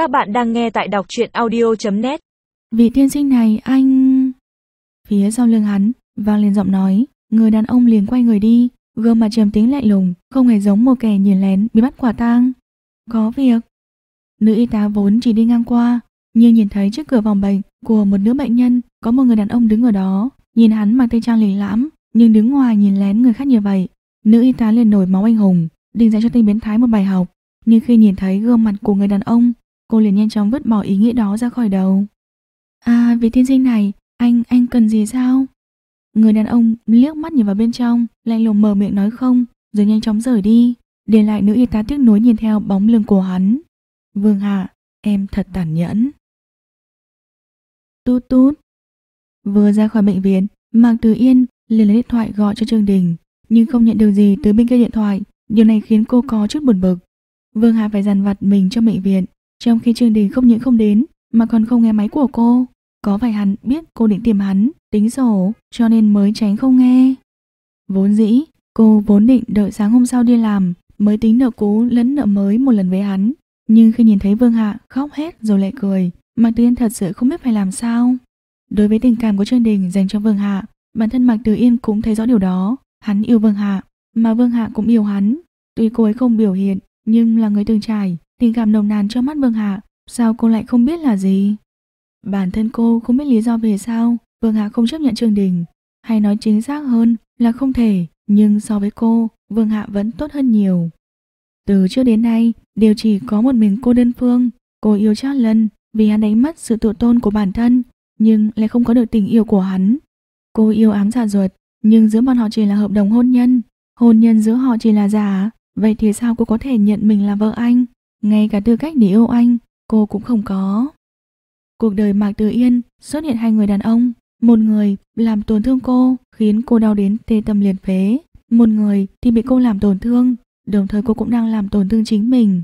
Các bạn đang nghe tại đọc truyện audio.net Vị tiên sinh này anh... Phía sau lưng hắn, vang lên giọng nói, người đàn ông liền quay người đi, gương mặt trầm tính lạnh lùng, không hề giống một kẻ nhìn lén bị bắt quả tang. Có việc. Nữ y tá vốn chỉ đi ngang qua, nhưng nhìn thấy trước cửa phòng bệnh của một nữ bệnh nhân có một người đàn ông đứng ở đó, nhìn hắn mặc tây trang lịch lãm, nhưng đứng ngoài nhìn lén người khác như vậy. Nữ y tá liền nổi máu anh hùng, định dạy cho tên biến thái một bài học, nhưng khi nhìn thấy gương mặt của người đàn ông, cô liền nhanh chóng vứt bỏ ý nghĩ đó ra khỏi đầu. À, vì thiên sinh này, anh, anh cần gì sao? Người đàn ông liếc mắt nhìn vào bên trong, lạnh lùng mở miệng nói không, rồi nhanh chóng rời đi, để lại nữ y tá tiếc nuối nhìn theo bóng lưng của hắn. Vương Hạ, em thật tàn nhẫn. Tút tút. Vừa ra khỏi bệnh viện, Mạc Từ Yên liền lấy điện thoại gọi cho Trương Đình, nhưng không nhận được gì từ bên kia điện thoại, điều này khiến cô có chút buồn bực. Vương Hạ phải dằn vặt mình trong bệnh viện, trong khi Trương Đình không những không đến mà còn không nghe máy của cô. Có phải hắn biết cô định tìm hắn, tính sổ, cho nên mới tránh không nghe. Vốn dĩ, cô vốn định đợi sáng hôm sau đi làm mới tính nợ cũ lẫn nợ mới một lần với hắn. Nhưng khi nhìn thấy Vương Hạ khóc hết rồi lại cười, Mạc tư Yên thật sự không biết phải làm sao. Đối với tình cảm của Trương Đình dành cho Vương Hạ, bản thân Mạc tư Yên cũng thấy rõ điều đó. Hắn yêu Vương Hạ, mà Vương Hạ cũng yêu hắn. Tuy cô ấy không biểu hiện, nhưng là người từng trải, tình cảm nồng nàn trong mắt Vương Hạ, sao cô lại không biết là gì? Bản thân cô không biết lý do về sao Vương Hạ không chấp nhận Trương Đình, hay nói chính xác hơn là không thể, nhưng so với cô, Vương Hạ vẫn tốt hơn nhiều. Từ trước đến nay, đều chỉ có một mình cô đơn phương, cô yêu Trác Lân vì hắn đánh mất sự tự tôn của bản thân, nhưng lại không có được tình yêu của hắn. Cô yêu ám giả ruột, nhưng giữa bọn họ chỉ là hợp đồng hôn nhân, hôn nhân giữa họ chỉ là giả, vậy thì sao cô có thể nhận mình là vợ anh? Ngay cả tư cách để yêu anh, cô cũng không có. Cuộc đời Mạc Từ Yên xuất hiện hai người đàn ông, một người làm tổn thương cô, khiến cô đau đến tê tâm liệt phế, một người thì bị cô làm tổn thương, đồng thời cô cũng đang làm tổn thương chính mình.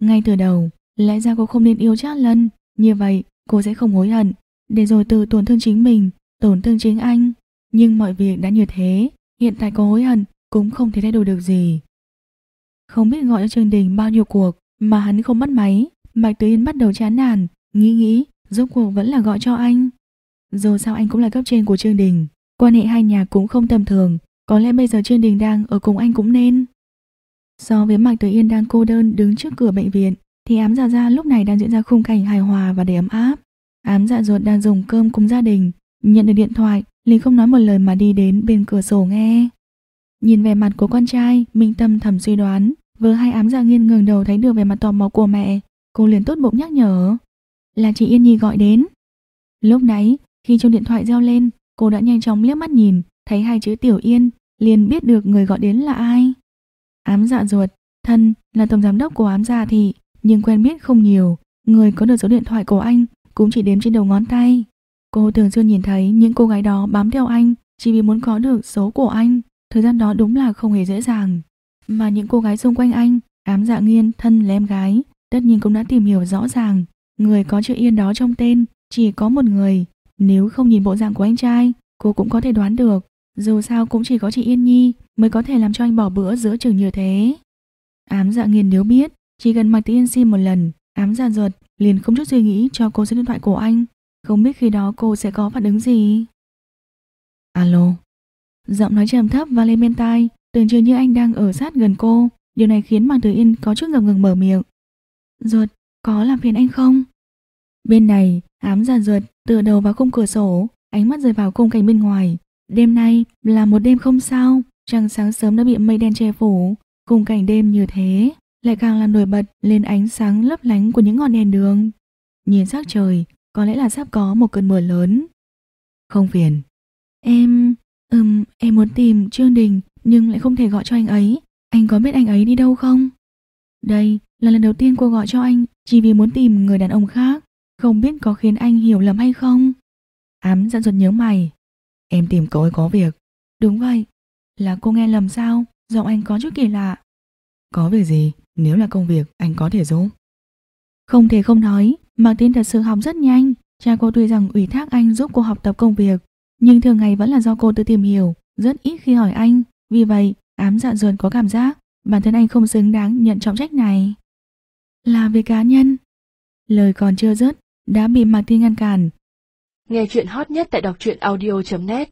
Ngay từ đầu, lẽ ra cô không nên yêu Trác Lân, như vậy cô sẽ không hối hận, để rồi từ tổn thương chính mình, tổn thương chính anh. Nhưng mọi việc đã như thế, hiện tại cô hối hận cũng không thể thay đổi được gì. Không biết gọi cho Trương Đình bao nhiêu cuộc mà hắn không bắt máy, mạch Tử Yên bắt đầu chán nản, nghĩ nghĩ, rốt cuộc vẫn là gọi cho anh. Dù sao anh cũng là cấp trên của Trương Đình, quan hệ hai nhà cũng không tầm thường, có lẽ bây giờ Trương Đình đang ở cùng anh cũng nên. So với Mạc Tử Yên đang cô đơn đứng trước cửa bệnh viện, thì ám dạ ra lúc này đang diễn ra khung cảnh hài hòa và đầy ấm áp. Ám dạ ruột đang dùng cơm cùng gia đình, nhận được điện thoại, liền không nói một lời mà đi đến bên cửa sổ nghe. Nhìn vẻ mặt của con trai, Minh Tâm thầm suy đoán, vừa hai ám dạ nghiên ngừng đầu thấy được vẻ mặt tò mò của mẹ, cô liền tốt bụng nhắc nhở. Là chị Yên Nhi gọi đến. Lúc nãy, khi trong điện thoại reo lên, cô đã nhanh chóng liếc mắt nhìn, thấy hai chữ Tiểu Yên, liền biết được người gọi đến là ai. Ám dạ ruột, thân là tổng giám đốc của ám dạ thị, nhưng quen biết không nhiều, người có được số điện thoại của anh cũng chỉ đếm trên đầu ngón tay. Cô thường xuyên nhìn thấy những cô gái đó bám theo anh chỉ vì muốn có được số của anh, thời gian đó đúng là không hề dễ dàng. Mà những cô gái xung quanh anh, ám dạ nghiên, thân là em gái, tất nhiên cũng đã tìm hiểu rõ ràng, người có chữ yên đó trong tên chỉ có một người, nếu không nhìn bộ dạng của anh trai, cô cũng có thể đoán được, dù sao cũng chỉ có chị Yên Nhi mới có thể làm cho anh bỏ bữa giữa chừng như thế. Ám dạ nghiền nếu biết, chỉ cần Mạch Yên xin một lần, ám dạ ruột liền không chút suy nghĩ cho cô số điện thoại của anh, không biết khi đó cô sẽ có phản ứng gì. Alo. Giọng nói trầm thấp và lên bên tai, tưởng chừng như anh đang ở sát gần cô, điều này khiến Mạc Tử Yên có chút ngập ngừng mở miệng. Ruột, có làm phiền anh không? Bên này, ám giàn ruột tựa đầu vào khung cửa sổ, ánh mắt rơi vào khung cảnh bên ngoài. Đêm nay là một đêm không sao, trăng sáng sớm đã bị mây đen che phủ, khung cảnh đêm như thế lại càng làm nổi bật lên ánh sáng lấp lánh của những ngọn đèn đường. Nhìn sắc trời, có lẽ là sắp có một cơn mưa lớn. Không phiền. Em... Ừm, em muốn tìm Trương Đình nhưng lại không thể gọi cho anh ấy. Anh có biết anh ấy đi đâu không? Đây là lần đầu tiên cô gọi cho anh chỉ vì muốn tìm người đàn ông khác. Không biết có khiến anh hiểu lầm hay không? Ám giận dần nhớ mày. Em tìm cậu ấy có việc. Đúng vậy. Là cô nghe lầm sao? Giọng anh có chút kỳ lạ. Có việc gì? Nếu là công việc, anh có thể giúp. Không thể không nói, Mạc Tiến thật sự học rất nhanh. Cha cô tuy rằng ủy thác anh giúp cô học tập công việc, nhưng thường ngày vẫn là do cô tự tìm hiểu, rất ít khi hỏi anh. Vì vậy, ám dạ dườn có cảm giác bản thân anh không xứng đáng nhận trọng trách này. Là về cá nhân. Lời còn chưa dứt, đã bị Mạc Thiên ngăn cản. Nghe chuyện hot nhất tại đọc truyện audio.net